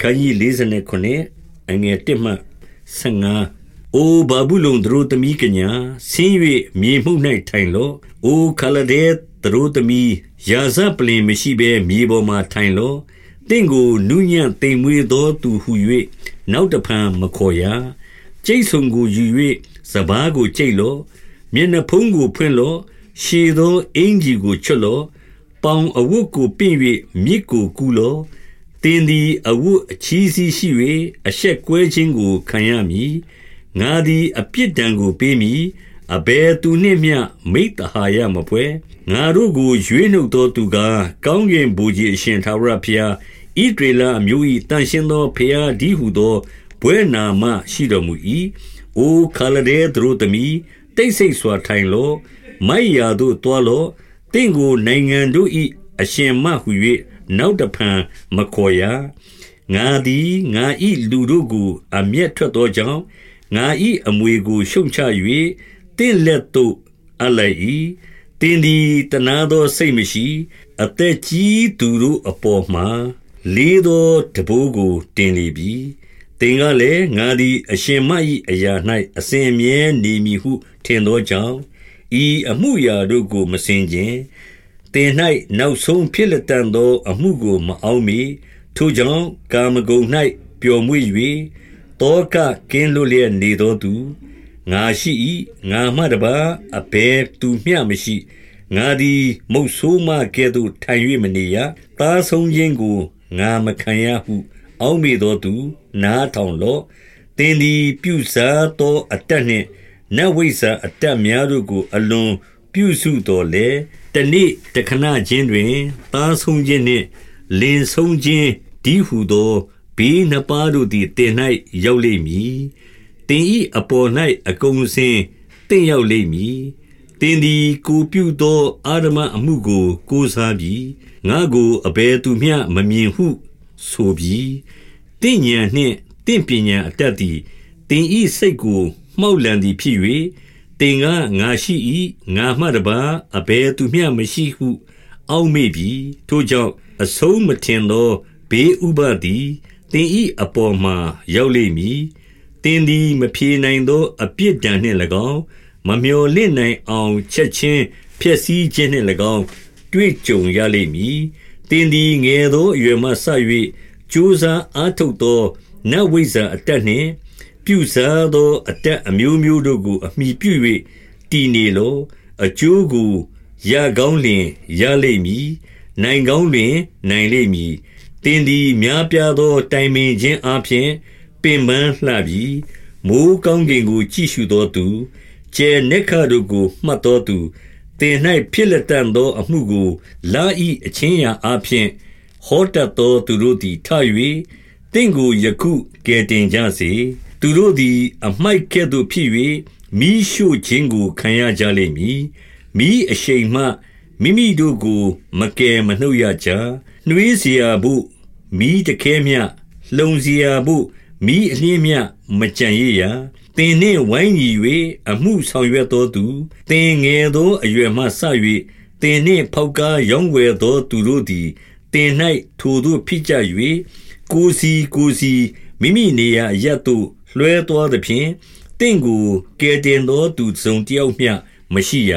ခန်းကြီး49အငယ်1မှ15အိုဘာဘူးလုံသူတို့သမီးကညာဆင်း၍မြေမှု၌ထိုင်လော့အိုခလဒဲသူတို့သမီးရာဇပလင်မရှိဘဲမြေပေါ်မှာထိုင်လော့တင့်ကိုနူးညံ့တိမ်မွေးသောသူဟု၍နောက်တဖန်မခေါ်ရကျိတ်ဆုံကိုယူ၍စပားကိုကျိတ်လော့မျက်နှဖုံးကိုဖွင့်လော့ရှည်သောအင်ကြီးကိုချွတ်လော့ပေါင်အဝတ်ကိုပင့်၍မြစ်ကိုကူးလော့တ င်းသည်အဝတ်အချီးစီးရှိ၍အဆက်ကွဲခြင်းကိုခံရမည်ငါသည်အပြစ်ဒဏ်ကိုပေးမည်အဘယ်သူနှင့်မျှမိတ္တဟာယမပွဲငါတို့ကိုရွေးနှုတ်သောသူကားကောင်းကင်ဘုရားအရှင်သာရဖျားဣဒေလအမျိုး၏တန်ရှင်းသောဖျားဒီဟုသောဘွဲနာမရှိတော်မူ၏အိုခါလဒဲသူတို့သမီးတိတ်ဆိတ်စွာထိုင်လောမိုက်ရာတို့တွားလောတင့်ကိုနိုင်ငံတို့၏အရှင်မဟု၍ နောက်တဖန်မခေါ်ရငါသည်ငါ၏လူတို့ကိုအမျက်ထွက်သောကြောင့်ငါ၏အမွေကိုရှုံချ၍တင့်လက်သို့အလိုက်၏တင်းသည်တနာသောစိတ်မရှိ အသက်ကြီးသူတို့အပေါ်မှာလေးသောတဘိုးကိုတင်လေပြီတင်ကလည်းငါသည်အရှင်မ၏အရာ၌အစဉ်အမြဲနေမည်ဟုထင်သောကြောင့်ဤအမှုရာတို့ကိုမစင်ခြင်း တင်၌နောက်ဆုံးဖြစ်လက်တန်သော အမှုကို မအောင်မီထိုကြောင့်ကာမဂုဏ်၌ပျော်မွေ့၍တောကကင်းလွတ်လျက်နေသောသူငါရှိ၏ငါမှတပါအဘယ်သူမျှမရှိငါသည်မုတ်ဆိုးမကဲ့သို့ထိုင်၍မနေရသားဆုံးခြင်းကိုငါမခံရဟု အောက်မေသောသူ နားထောင်လော့တင်းသည်ပြုစားသောအတတ်နှင့်နတ်ဝိဇ္ဇာအတတ်များတို့ကို အလွန် ပြုစုတော်လေတနေ့တခဏချင်းတွင်သားဆုံးခြင်းနှင့်လင်ဆုံးခြင်းဒီဟုသောဘေးနှစ်ပါးတို့သည်တင်၌ရောက်လိမ့်မည်တင်ဤအပေါ်၌အကုန်စင်တင့်ရောက်လိမ့်မည်တင်သည်ကိုပြုသောအာရမအမှုကို ကိုးစားပြီးငါကိုအဘယ်သူမျှမမြင်ဟုဆိုပြီးတင့်ညာနှင့်တင့်ပညာအတတ်သည်တင်ဤစိတ်ကိုမှောက်လန်သည်ဖြစ်၍ တင်ကငါရှိ၏ငါမှတပါအဘယ်သူမျှမရှိဟု အောက်မေ့ပြီးထိုကြောင့်အဆုံးမထင်သောဘေးဥပသည်တင်ဤအပေါ်မှာရောက်လိမ့်မည်တင်သည်မဖြေနိုင်သောအပြစ်ဒဏ်နှင့်၎င်းမမျော်လင့်နိုင်အောင်ချက်ချင်းဖျက်ဆီးခြင်းနှင့်၎င်းတွေ့ကြုံရလိမ့်မည်တင်သည်ငယ်သောအရွယ်မှဆ၍ကြိုးစားအားထုတ်သောနတ်ဝိဇ္ဇာအတတ်နှင့် ပြုစားသောအတက်အမျိုးမျိုးတို့ကို အမိပြု၍တည်နေလောအကျိုးကိုရကောင်းလျင်ရလိမ့်မည်နိုင်ကောင်းလျင်နိုင်လိမ့်မည်တင်းသည်များပြားသော တိုင်ပင်ခြင်းအပြင်ပင်ပန်းလှပြီးမိုးကောင်းကင်ကိုကြည့်ရှုသောသူကျဲနက်ခတို့ကိုမှတ်သောသူတင်၌ဖြစ်လက်တန်သောအမှုကိုလာဤအချင်းရာအပြင်ဟောတတ်သောသူတို့သည်ထ၍တင့်ကိုယခုကဲတင်ကြစေ သူတို့သည် အမှိုက်ကဲ့သို့ဖြစ်၍မီးရှို့ခြင်းကို ခံရကြလိမ့်မည်။မီးအရှိန်မှ မိမိတို့ကို မကယ်မနှုတ်ရကြ။နွေးစရာဘို့ မီးတခဲမျှ၊လှုံစရာဘို့ မီးအလျှင်းမျှ မကျန်ရစ်ရ။သင်နှင့်ဝိုင်းညီ၍အမှုဆောင်ရွက်သောသူ၊သင်ငယ်သောအရွယ်မှစ၍သင်နှင့်ဖောက်ကား ရောင်းဝယ်သော သူတို့သည် သင်၌ထိုသို့ဖြစ်ကြ၍၊ကိုယ်စီကိုယ်စီ မိမိနေရာအရတ်သို့လွှဲသွားသဖြင့်တင့်ကိုကဲတင်သောသူစုံတယောက်မျှမရှိရ